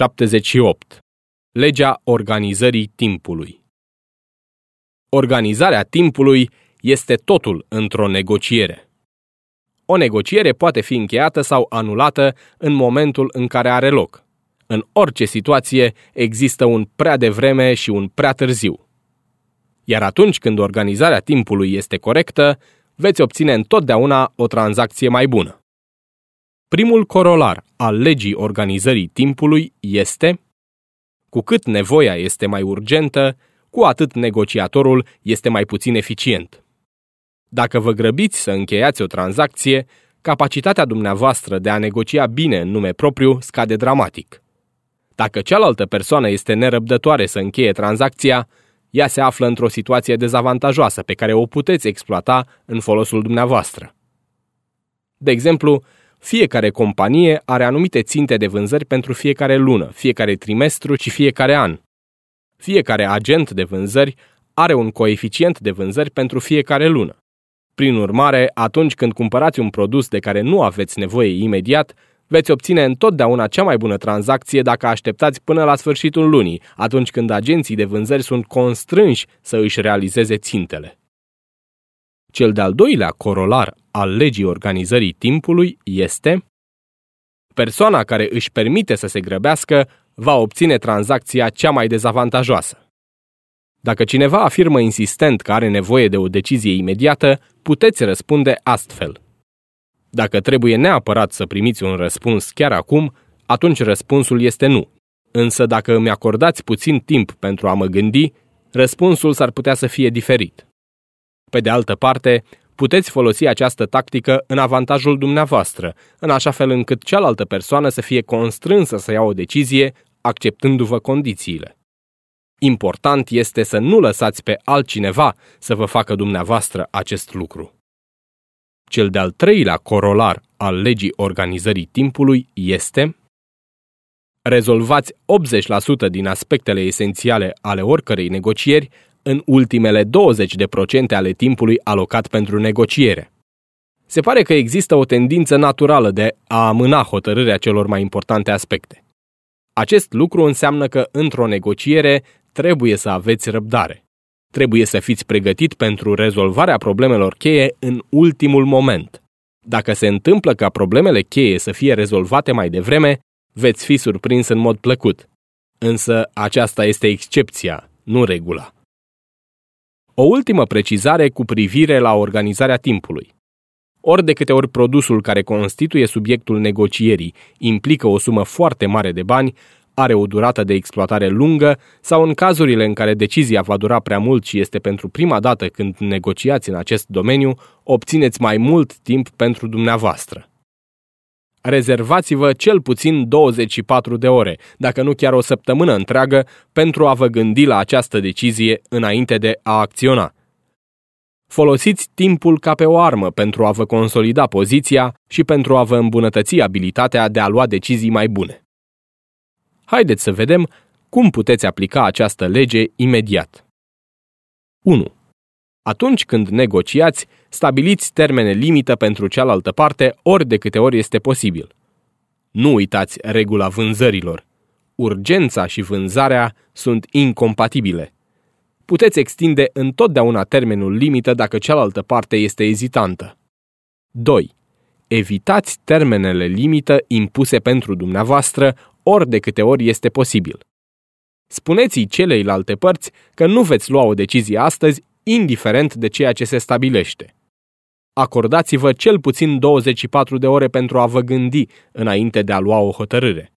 78. Legea organizării timpului. Organizarea timpului este totul într-o negociere. O negociere poate fi încheiată sau anulată în momentul în care are loc. În orice situație există un prea devreme și un prea târziu. Iar atunci când organizarea timpului este corectă, veți obține întotdeauna o tranzacție mai bună. Primul corolar al legii organizării timpului este cu cât nevoia este mai urgentă, cu atât negociatorul este mai puțin eficient. Dacă vă grăbiți să încheiați o tranzacție, capacitatea dumneavoastră de a negocia bine în nume propriu scade dramatic. Dacă cealaltă persoană este nerăbdătoare să încheie tranzacția, ea se află într-o situație dezavantajoasă pe care o puteți exploata în folosul dumneavoastră. De exemplu, fiecare companie are anumite ținte de vânzări pentru fiecare lună, fiecare trimestru și fiecare an. Fiecare agent de vânzări are un coeficient de vânzări pentru fiecare lună. Prin urmare, atunci când cumpărați un produs de care nu aveți nevoie imediat, veți obține întotdeauna cea mai bună tranzacție dacă așteptați până la sfârșitul lunii, atunci când agenții de vânzări sunt constrânși să își realizeze țintele. Cel de-al doilea corolar al legii organizării timpului este persoana care își permite să se grăbească va obține tranzacția cea mai dezavantajoasă. Dacă cineva afirmă insistent că are nevoie de o decizie imediată, puteți răspunde astfel. Dacă trebuie neapărat să primiți un răspuns chiar acum, atunci răspunsul este nu. Însă dacă îmi acordați puțin timp pentru a mă gândi, răspunsul s-ar putea să fie diferit. Pe de altă parte, puteți folosi această tactică în avantajul dumneavoastră, în așa fel încât cealaltă persoană să fie constrânsă să ia o decizie, acceptându-vă condițiile. Important este să nu lăsați pe altcineva să vă facă dumneavoastră acest lucru. Cel de-al treilea corolar al legii organizării timpului este rezolvați 80% din aspectele esențiale ale oricărei negocieri în ultimele 20% ale timpului alocat pentru negociere. Se pare că există o tendință naturală de a amâna hotărârea celor mai importante aspecte. Acest lucru înseamnă că într-o negociere trebuie să aveți răbdare. Trebuie să fiți pregătit pentru rezolvarea problemelor cheie în ultimul moment. Dacă se întâmplă ca problemele cheie să fie rezolvate mai devreme, veți fi surprins în mod plăcut. Însă aceasta este excepția, nu regula. O ultimă precizare cu privire la organizarea timpului. Ori de câte ori produsul care constituie subiectul negocierii implică o sumă foarte mare de bani, are o durată de exploatare lungă sau în cazurile în care decizia va dura prea mult și este pentru prima dată când negociați în acest domeniu, obțineți mai mult timp pentru dumneavoastră. Rezervați-vă cel puțin 24 de ore, dacă nu chiar o săptămână întreagă, pentru a vă gândi la această decizie înainte de a acționa. Folosiți timpul ca pe o armă pentru a vă consolida poziția și pentru a vă îmbunătăți abilitatea de a lua decizii mai bune. Haideți să vedem cum puteți aplica această lege imediat. 1. Atunci când negociați, stabiliți termene limită pentru cealaltă parte ori de câte ori este posibil. Nu uitați regula vânzărilor. Urgența și vânzarea sunt incompatibile. Puteți extinde întotdeauna termenul limită dacă cealaltă parte este ezitantă. 2. Evitați termenele limită impuse pentru dumneavoastră ori de câte ori este posibil. Spuneți-i celeilalte părți că nu veți lua o decizie astăzi, indiferent de ceea ce se stabilește. Acordați-vă cel puțin 24 de ore pentru a vă gândi înainte de a lua o hotărâre.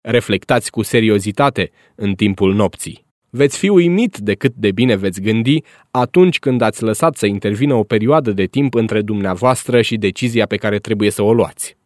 Reflectați cu seriozitate în timpul nopții. Veți fi uimit de cât de bine veți gândi atunci când ați lăsat să intervină o perioadă de timp între dumneavoastră și decizia pe care trebuie să o luați.